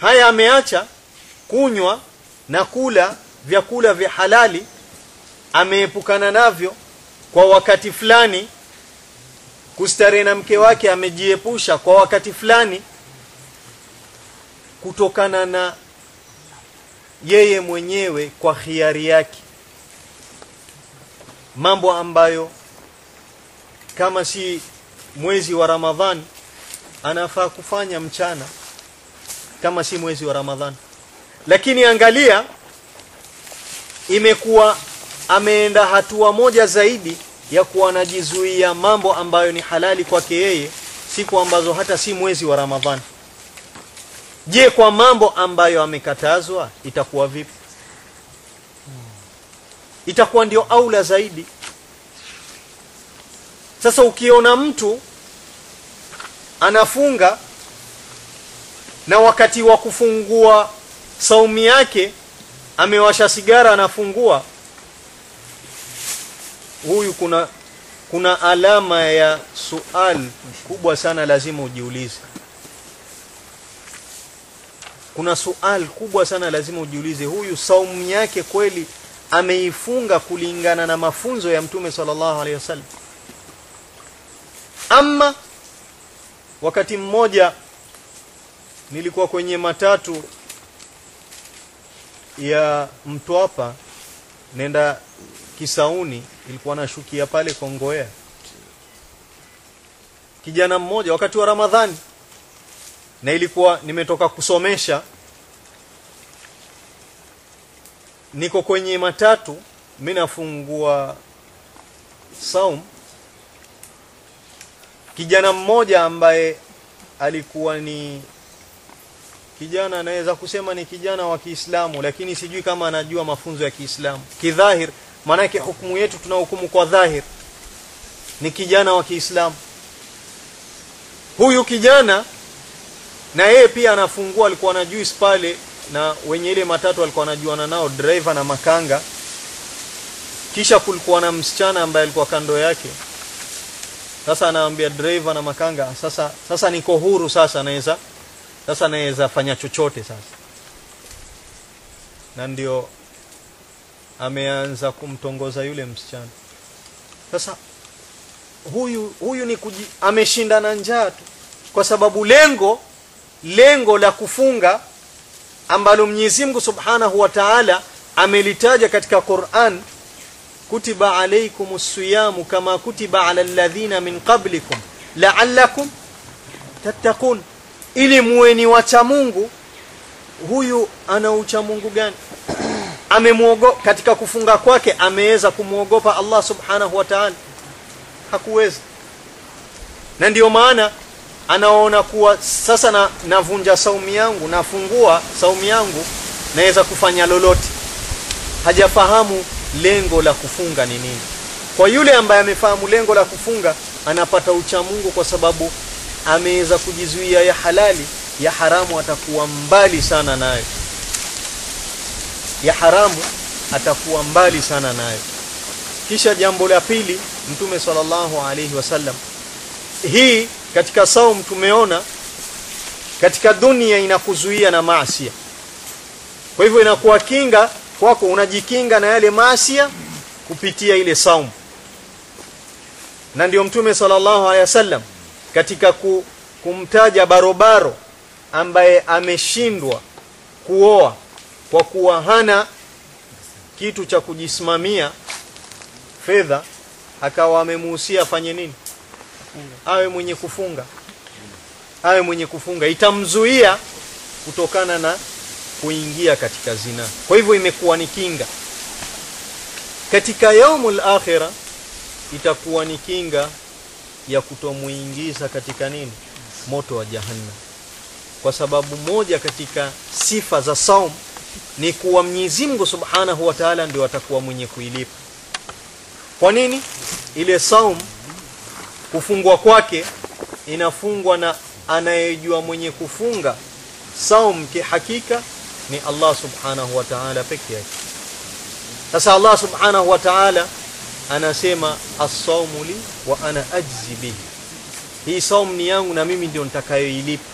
Speaker 1: haya ameacha kunywa na kula vyakula vya halali ameepukana navyo kwa wakati fulani. Kustarehe na mke wake amejiepusha kwa wakati fulani kutokana na yeye mwenyewe kwa khiari yake. Mambo ambayo kama si mwezi wa Ramadhani anafaa kufanya mchana kama si mwezi wa Ramadhani lakini angalia imekuwa ameenda hatua moja zaidi ya kuwa anajizuia mambo ambayo ni halali kwake yeye siku ambazo hata si mwezi wa Ramadhani je kwa mambo ambayo amekatazwa itakuwa vipi? Itakuwa ndio aula zaidi. Sasa ukiona mtu anafunga na wakati wa kufungua saumu yake amewasha sigara anafungua huyu kuna kuna alama ya sual kubwa sana lazima ujiulize. Kuna sual kubwa sana lazima ujiulize. Huyu saumu yake kweli ameifunga kulingana na mafunzo ya mtume sallallahu alaihi wasallam? Ama wakati mmoja nilikuwa kwenye matatu ya Mtwapa nenda Kisauni ilikuwa nashukia pale Kongoea. Kijana mmoja wakati wa Ramadhani na ilikuwa nimetoka kusomesha niko kwenye matatu mimi nafungua saum. Kijana mmoja ambaye alikuwa ni kijana anaweza kusema ni kijana wa Kiislamu lakini sijui kama anajua mafunzo ya Kiislamu. Kidhahir maanake hukumu yetu tunahukumu kwa dhahir ni kijana wa Kiislamu. Huyu kijana na yeye pia anafungua alikuwa na juice pale na wenye ile matatu alikuwa anajuana nao driver na makanga. Kisha kulikuwa na msichana ambaye alikuwa kando yake. Sasa anaambia driver na makanga sasa sasa niko huru sasa naweza sasa naweza fanya chochote sasa. Na ndio ameanza kumtongoza yule msichana. Sasa huyu huyu ni kuji, ameshinda na njaa tu. Kwa sababu lengo lengo la kufunga ambalo Mwenyezi Mungu Subhanahu wa Ta'ala amelitaja katika Qur'an kutiba alaykumus siyamu kama kutiba ala alladhina min qablikum la'allakum tattaqun. Ili muweni wacha Mungu huyu ana ucha Mungu gani amemuogo katika kufunga kwake ameweza kumuogopa Allah Subhanahu wa Ta'ala. Hakuweza na ndiyo maana anaona kuwa sasa na, navunja saumu yangu nafungua saumu yangu naweza kufanya lolote. Hajafahamu lengo la kufunga ni nini. Kwa yule ambaye amefahamu lengo la kufunga anapata ucha Mungu kwa sababu ameweza kujizuia ya halali ya haramu atakuwa mbali sana nayo ya haramu atakuwa mbali sana nayo. Kisha jambo la pili mtume sallallahu alaihi wasallam hii katika saum tumeona katika dunia inakuzuia na maasi kwa hivyo inakuwa kinga kwako unajikinga na yale maasi kupitia ile saum. Na ndio mtume sallallahu alaihi wasallam katika ku, kumtaja barobaro ambaye ameshindwa kuoa kwa kuwa hana kitu cha kujisimamia fedha akawa amemuhusia afanye nini? Awe mwenye kufunga. Awe mwenye kufunga. Itamzuia kutokana na kuingia katika zina. Kwa hivyo imekuwa ni kinga. Katika yaumul akhira itakuwa ni kinga ya kutomuingiza katika nini? Moto wa jahannam. Kwa sababu moja katika sifa za saum ni kuwa Mwenyezi Mungu Subhanahu wa Ta'ala ndio atakuwa mwenye kuilipa. Kwa nini? Ile saum kufungwa kwake inafungwa na anayejua mwenye kufunga. Saum kihakika ni Allah Subhanahu wa Ta'ala peke yake. Sasa Allah Subhanahu wa Ta'ala anasema as-saumu li wa ana ajzi bihi. Hii saum ni yangu na mimi ndio nitakayoilipa.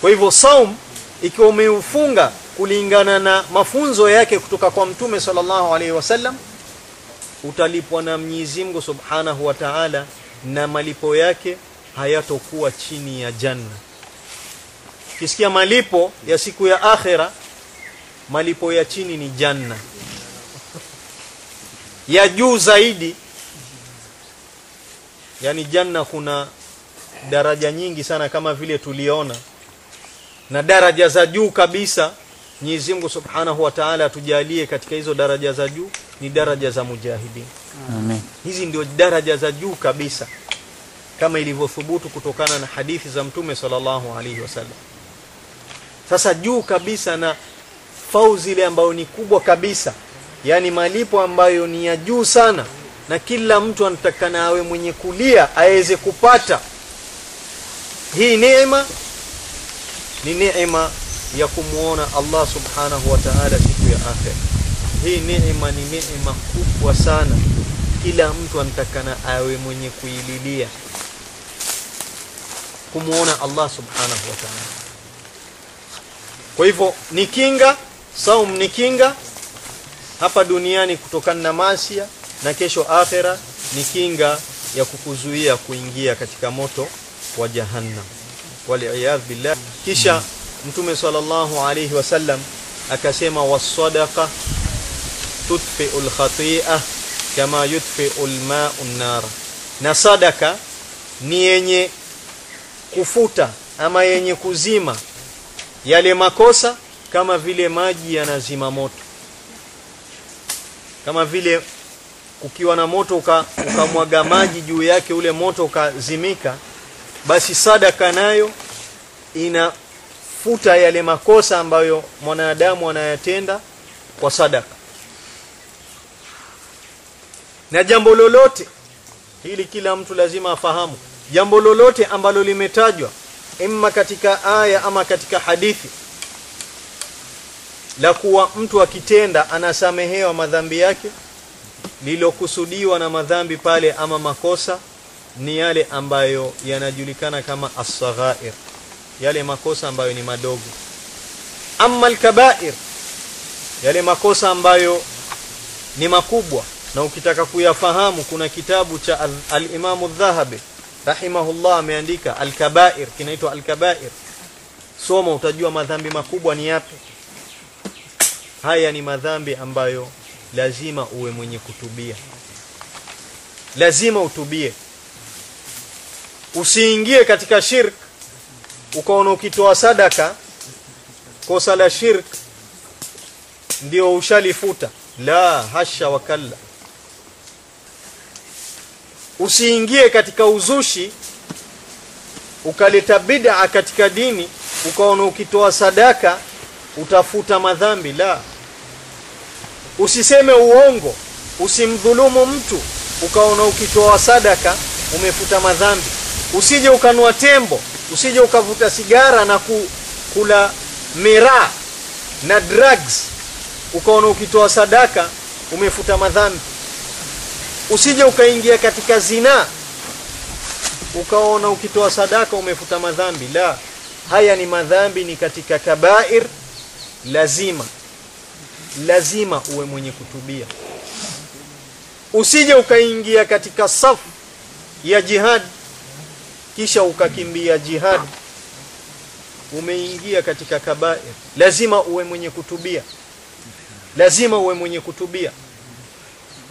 Speaker 1: Kwa hivyo saum ikiwa umeufunga kulingana na mafunzo yake kutoka kwa mtume sallallahu alaihi wasallam utalipwa na Mwenyezi Mungu Subhanahu wa Ta'ala na malipo yake hayatokuwa chini ya janna. Kisikia malipo ya siku ya akhera malipo ya chini ni janna. Ya juu zaidi yani janna kuna daraja nyingi sana kama vile tuliona. Na daraja za juu kabisa Mwenyezi Mungu Subhanahu wa Ta'ala atujalie katika hizo daraja za juu ni daraja za mujahidin.
Speaker 2: Amen.
Speaker 1: hizi ndio daraja za juu kabisa kama ilivyothubutu kutokana na hadithi za mtume sallallahu alaihi wasallam sasa juu kabisa na fauzi ile ambayo ni kubwa kabisa yaani malipo ambayo ni ya juu sana na kila mtu anatakana awe mwenye kulia aweze kupata. Hii neema ni neema ya kumuona Allah subhanahu wa ta'ala siku ya akhir. Hii neema ni neema kubwa sana. Kila mtu anatakana awe mwenye kuililia. Kumuona Allah subhanahu wa ta'ala. Kwa hivyo ni kinga saum ni kinga. Hapa duniani kutokana na masia na kesho akhera ni kinga ya kukuzuia kuingia katika moto wa jahannam. Wal billah. Kisha mtume sallallahu alayhi wasallam akasema wasadaqa tudfi'u khati'ah kama yudfi'u al-ma'u an-nar. Na sadaka ni yenye kufuta ama yenye kuzima yale makosa kama vile maji yanazima moto. Kama vile ukiwa na moto ukamwaga uka maji juu yake ule moto ukazimika basi sadaka nayo inafuta yale makosa ambayo mwanadamu anayatenda kwa sadaka. Na jambo lolote hili kila mtu lazima afahamu jambo lolote ambalo limetajwa imma katika aya ama katika hadithi la kuwa mtu akitenda anasamehewa madhambi yake lilokusudiwa na madhambi pale ama makosa ni yale ambayo yanajulikana kama as-saghair yale makosa ambayo ni madogo. Amma al-kaba'ir yale makosa ambayo ni makubwa. Na ukitaka kuyafahamu kuna kitabu cha al-Imam al-Dhahabi rahimahullah ameandika al-kaba'ir kinaitwa al-kaba'ir. Soma utajua madhambi makubwa ni yapi. Haya ni madhambi ambayo lazima uwe mwenye kutubia. Lazima utubie. Usiingie katika shirk ukaona ukitoa sadaka kosa la shirk ndio ushalifuta. La hasha wakalla. Usiingie katika uzushi ukaleta bid'a katika dini ukaona ukitoa sadaka utafuta madhambi. La. Usiseme uongo usimdhulumu mtu ukaona ukitoa sadaka umefuta madhambi. Usije ukanua tembo usije ukavuta sigara na ku, kula miraa na drugs. Ukaona ukitoa sadaka umefuta madhambi. Usije ukaingia katika zina. Ukaona ukitoa sadaka umefuta madhambi. La haya ni madhambi ni katika kabair lazima. Lazima uwe mwenye kutubia. Usije ukaingia katika safu ya jihad kisha ukakimbia jihad umeingia katika kabair. Lazima uwe mwenye kutubia. Lazima uwe mwenye kutubia.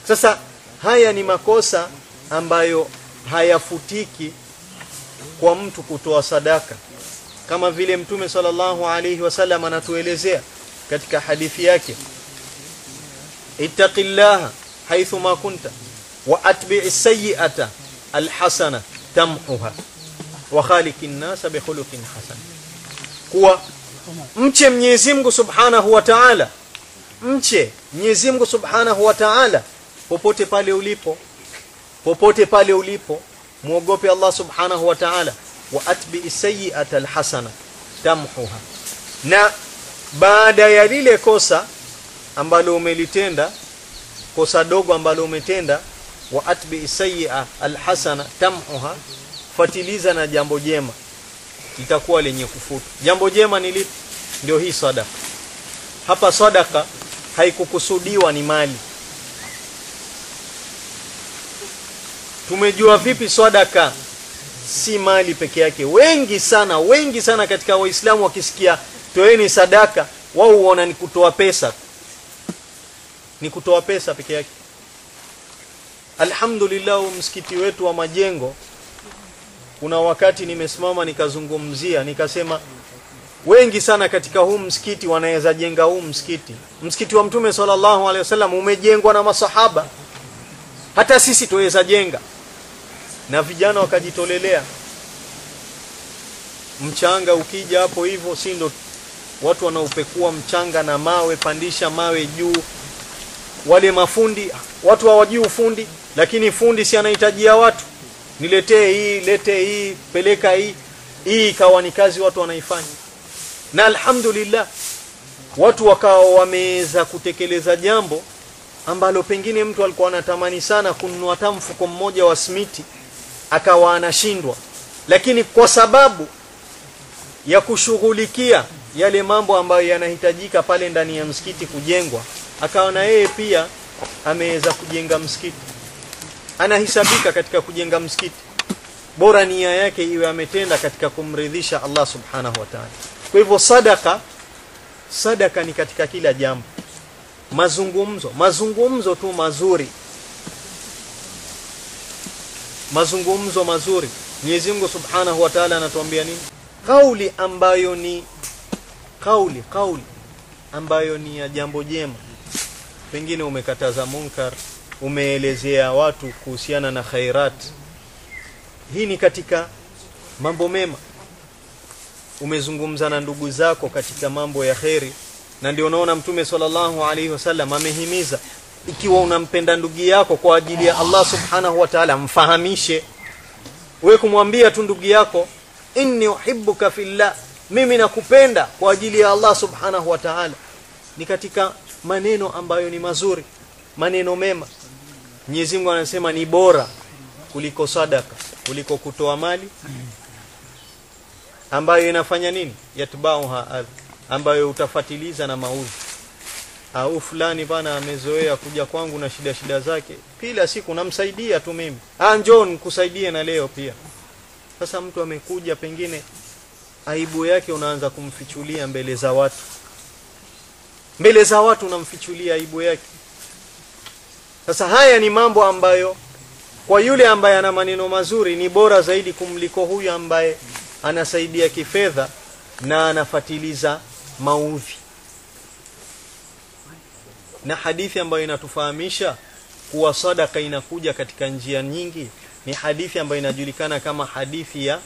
Speaker 1: Sasa haya ni makosa ambayo hayafutiki kwa mtu kutoa sadaka. Kama vile mtume sallallahu alayhi wasallam anatuelezea katika hadithi yake. Ittaqillaha haithu ma kunta wa atbi'is sayyi'ata alhasana tamhuha wa khaliqin nasa bi khuluqin hasan. Kuwa mche Mwenyezi Mungu Subhanahu wa Ta'ala mche Mwenyezi Mungu Subhanahu wa Ta'ala popote pale ulipo popote pale ulipo muogope Allah Subhanahu wa Ta'ala wa atbi sayyi'ata alhasana tamhuha. Na baada ya lile kosa ambalo umelitenda kosa dogo ambalo umetenda wa atbi sayyi'a alhasana tamhuha fatiliza na jambo jema litakuwa lenye kufutu jambo jema ni lipi? Ndio hii sadaka hapa sadaka haikukusudiwa ni mali. Tumejua vipi sadaka si mali peke yake. Wengi sana wengi sana katika waislamu wakisikia toeni sadaka wao huona ni kutoa pesa. Ni kutoa pesa peke yake. Alhamdulillah msikiti wetu wa majengo kuna wakati nimesimama nikazungumzia nikasema wengi sana katika huu msikiti wanaweza jenga huu msikiti. Msikiti wa mtume sallallahu alaihi wasallam umejengwa na masahaba. Hata sisi tuweza jenga. Na vijana wakajitolelea. Mchanga ukija hapo hivyo si ndo watu wanaopekua mchanga na mawe pandisha mawe juu. Wale mafundi watu hawajui ufundi lakini fundi si anahitajia watu niletee hii lete hii peleka hii. Hii ikawa ni kazi watu wanaifanya. Na alhamdulillah watu wakawa wameweza kutekeleza jambo ambalo pengine mtu alikuwa anatamani sana kununua hata mfuko mmoja wa smiti akawa anashindwa. Lakini kwa sababu ya kushughulikia yale mambo ambayo yanahitajika pale ndani ya msikiti kujengwa akawa na yeye pia ameweza kujenga msikiti anahesabika katika kujenga msikiti. Bora nia yake iwe ametenda katika kumridhisha Allah subhanahu wa ta'ala. Kwa hivyo sadaka sadaka ni katika kila jambo. Mazungumzo mazungumzo tu mazuri. Mazungumzo mazuri. Mwenyezi Mungu Subhanahu wa Ta'ala anatuambia nini? Kauli ambayo ni kauli kauli ambayo ni ya jambo jema. Pengine umekataza munkar umeelezea watu kuhusiana na khairat. Hii ni katika mambo mema. Umezungumza na ndugu zako katika mambo ya kheri na ndio unaona mtume sallallahu alaihi wasallam amehimiza ikiwa unampenda ndugu yako kwa ajili ya Allah subhanahu wa ta'ala mfahamishe. Wewe kumwambia tu ndugu yako inni uhibbuka fillah mimi nakupenda kwa ajili ya Allah subhanahu wa ta'ala. Ni katika maneno ambayo ni mazuri maneno mema Mwenyezi Mungu anasema ni bora kuliko sadaka kuliko kutoa mali ambayo inafanya nini? Yatbauha ambayo utafatiliza na mauzi au fulani bana amezoea kuja kwangu na shida shida zake kila siku namsaidia tu mimi. Ah njoo nikusaidie na leo pia. Sasa mtu amekuja pengine aibu yake unaanza kumfichulia mbele za watu. Mbele za watu unamfichulia aibu yake sasa haya ni mambo ambayo kwa yule ambaye ana maneno mazuri ni bora zaidi kumliko huyu ambaye anasaidia kifedha na anafatiliza maudhi. Na hadithi ambayo inatufahamisha kuwa sadaka inakuja katika njia nyingi ni hadithi ambayo inajulikana kama hadithi ya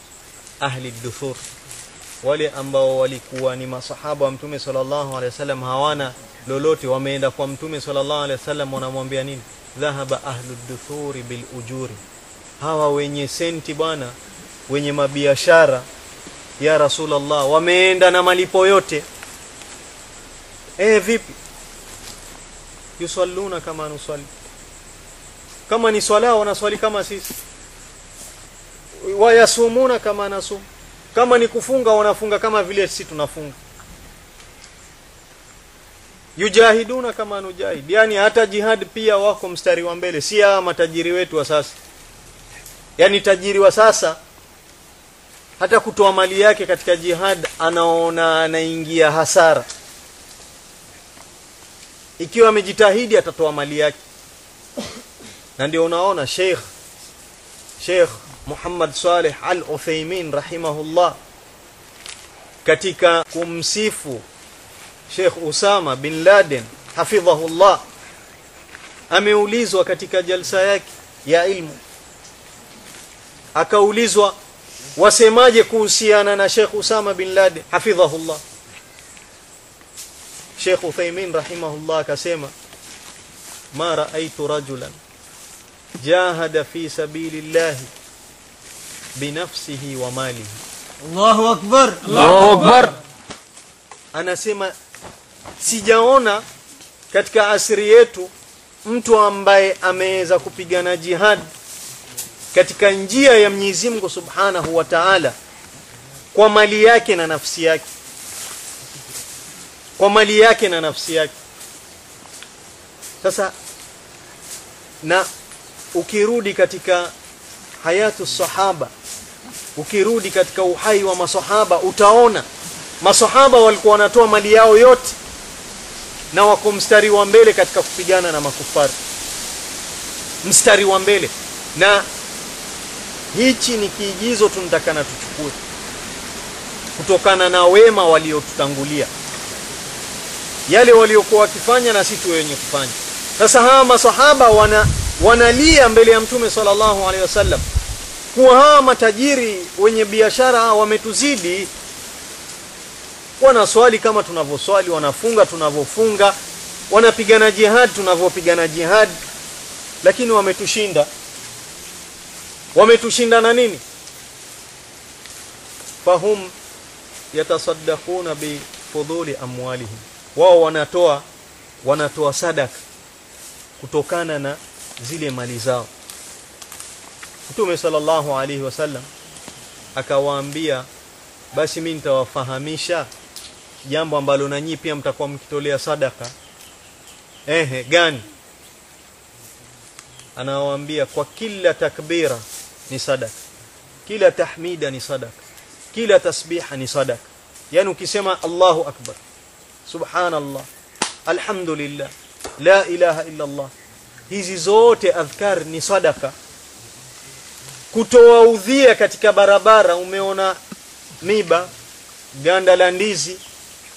Speaker 1: ahli duthur. Wale ambao walikuwa ni masahaba wa mtume sallallahu alaihi wasallam hawana lolote wameenda kwa mtume sallallahu alaihi wasallam wanamwambia nini? Dhahaba ahlu bilujuri bil ujuri. Hawa wenye senti bwana wenye mabiashara ya rasulullah wameenda na malipo yote. Eh vipi? Yusalluna kama nusali kama ni swala wanaswali kama sisi. Wayasumuna kama nasum. Kama ni kufunga wanafunga kama vile sisi tunafunga yujahiduna kama anujahid yani hata jihad pia wako mstari wa mbele. Si hawa matajiri wetu wa sasa. Yani tajiri wa sasa hata kutoa mali yake katika jihad anaona anaingia hasara. Ikiwa amejitahidi atatoa mali yake. Na ndio unaona Sheikh Sheikh Muhammad Saleh Al Uthaymeen rahimahullah katika kumsifu Sheikh Usama bin Laden hafidhahullah ameulizwa katika jalsa yake ya ilmu akaulizwa wasemaje kuhusiana na Sheikh Usama bin Laden hafidhahullah Sheikh Uthaymeen rahimahullah akasema ma raaitu rajulan jahada fi sabilillahi binafsihi wa malihi
Speaker 3: Allahu akbar.
Speaker 2: Allahu Akbar.
Speaker 1: anasema sijaona katika asiri yetu mtu ambaye ameweza kupigana jihad katika njia ya Mwenyezi Mungu Subhanahu wa Ta'ala kwa mali yake na nafsi yake. Kwa mali yake na nafsi yake. Sasa na ukirudi katika hayatu sahaba ukirudi katika uhai wa masahaba utaona masahaba walikuwa wanatoa mali yao yote na wako mstari wa mbele katika kupigana na makufari. Mstari wa mbele. Na hichi ni kiigizo tunatakana tuchukue. Kutokana na wema waliotutangulia. Yale waliokuwa wakifanya na sisi wenye kufanya. Sasa hawa masahaba wana wanalia mbele ya mtume sallallahu alaihi wasallam kuwa hawa matajiri wenye biashara wametuzidi wanaswali kama tunavyoswali wanafunga tunavyofunga wanapigana jihad tunavyopigana jihad. Lakini wametushinda. Wametushinda na nini? Fahum yatasaddaquna bi fuduli amwalihim. Wao wanatoa wanatoa sadaka kutokana na zile mali zao. Mtume sallallahu alaihi wasallam akawaambia basi mimi nitawafahamisha jambo ambalo na nyinyi pia mtakuwa mkitolea sadaka. Ehe gani? Anawaambia kwa kila takbira ni sadaka. Kila tahmida ni sadaka. Kila tasbiha ni sadaka. Yani ukisema Allahu akbar subhanallah alhamdulillah la ilaha illa Allah hizi zote adhkar ni sadaka. Kutoa udhia katika barabara umeona miba ganda la ndizi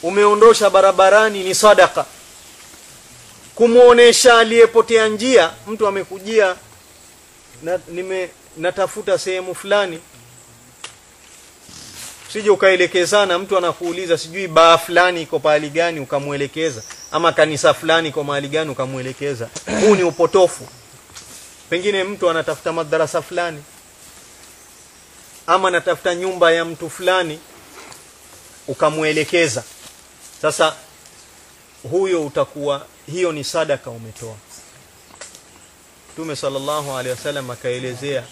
Speaker 1: umeondosha barabarani ni sadaka kumuonesha aliyepotea njia mtu amekujia na, nime natafuta sehemu fulani. Sije ukaelekezana mtu anakuuliza sijui baa fulani iko pahali gani ukamuelekeza ama kanisa fulani iko mahali gani ukamuelekeza huu ni upotofu. Pengine mtu anatafuta madarasa fulani. Ama anatafuta nyumba ya mtu fulani ukamuelekeza sasa huyo utakuwa hiyo ni sadaka umetoa. Mtume sallallahu alaihi wasallam akaelezea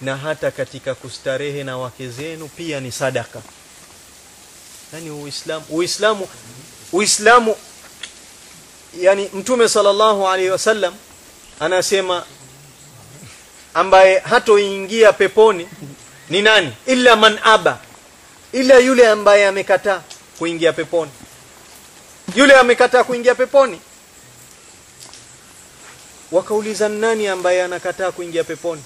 Speaker 1: na hata katika kustarehe na wake zenu pia ni sadaka. Yaani uislamu uislamu uislamu yani mtume sallallahu alaihi wasallam anasema ambaye hatoingia peponi ni nani? Illa man aba ila yule ambaye amekataa kuingia peponi yule amekataa kuingia peponi. Wakauliza nani ambaye anakataa kuingia peponi?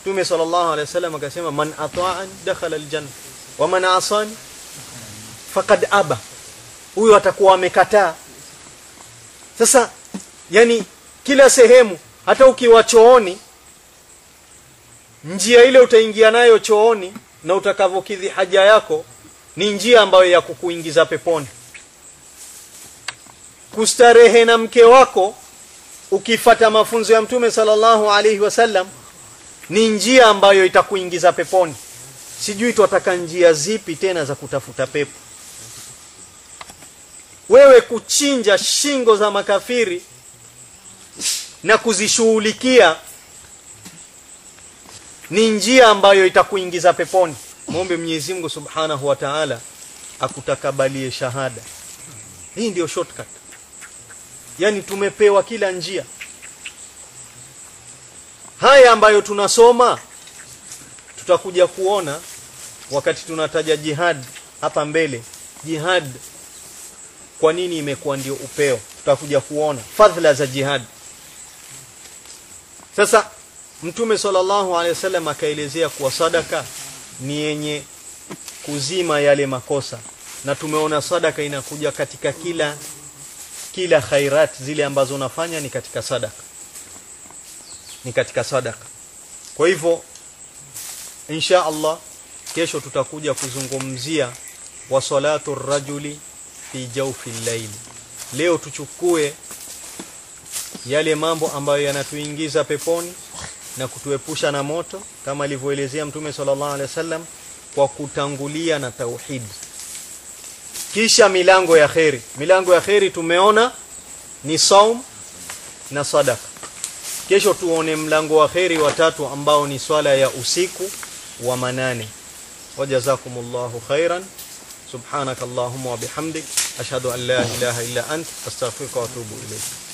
Speaker 1: Mtume sallallahu alaihi wasallam akasema man ata'an dakhala aljanna wa man asani faqad aba. Huyo atakuwa amekataa. Sasa yani kila sehemu hata ukiwa chooni njia ile utaingia nayo chooni na utakavyokidhi haja yako ni njia ambayo ya kukuingiza peponi kustarehe na mke wako ukifata mafunzo ya mtume sallallahu alaihi wasallam ni njia ambayo itakuingiza peponi. Sijui tutataka njia zipi tena za kutafuta pepo. Wewe kuchinja shingo za makafiri na kuzishughulikia ni njia ambayo itakuingiza peponi. Muombe Mwenyezi Mungu Subhanahu wa Ta'ala akutakabalie shahada. Hii ndio shortcut yani tumepewa kila njia. Haya ambayo tunasoma tutakuja kuona wakati tunataja jihad hapa mbele. Jihad kwa nini imekuwa ndio upeo? Tutakuja kuona fadhila za jihad. Sasa mtume sallallahu alaihi wasallam akaelezea kuwa sadaka ni yenye kuzima yale makosa. Na tumeona sadaka inakuja katika kila kila khairat zile ambazo unafanya ni katika sadaka. Ni katika sadaka. Kwa hivyo insha Allah kesho tutakuja kuzungumzia wa salatu rajuli fi jawfi al leo tuchukue yale mambo ambayo yanatuingiza peponi na kutuepusha na moto kama alivyoelezea mtume sallallahu alaihi wasallam kwa kutangulia na tauhid kisha milango ya kheri. Milango ya kheri tumeona ni saum na sadaka. Kesho tuone mlango wa kheri watatu ambao ni swala ya usiku wa manane. Wajazakumullahu khairan. Subhanakallahumma wa bihamdik. Ashhadu an la ilaha illa ant. Astaghfiruka wa atubu ilayk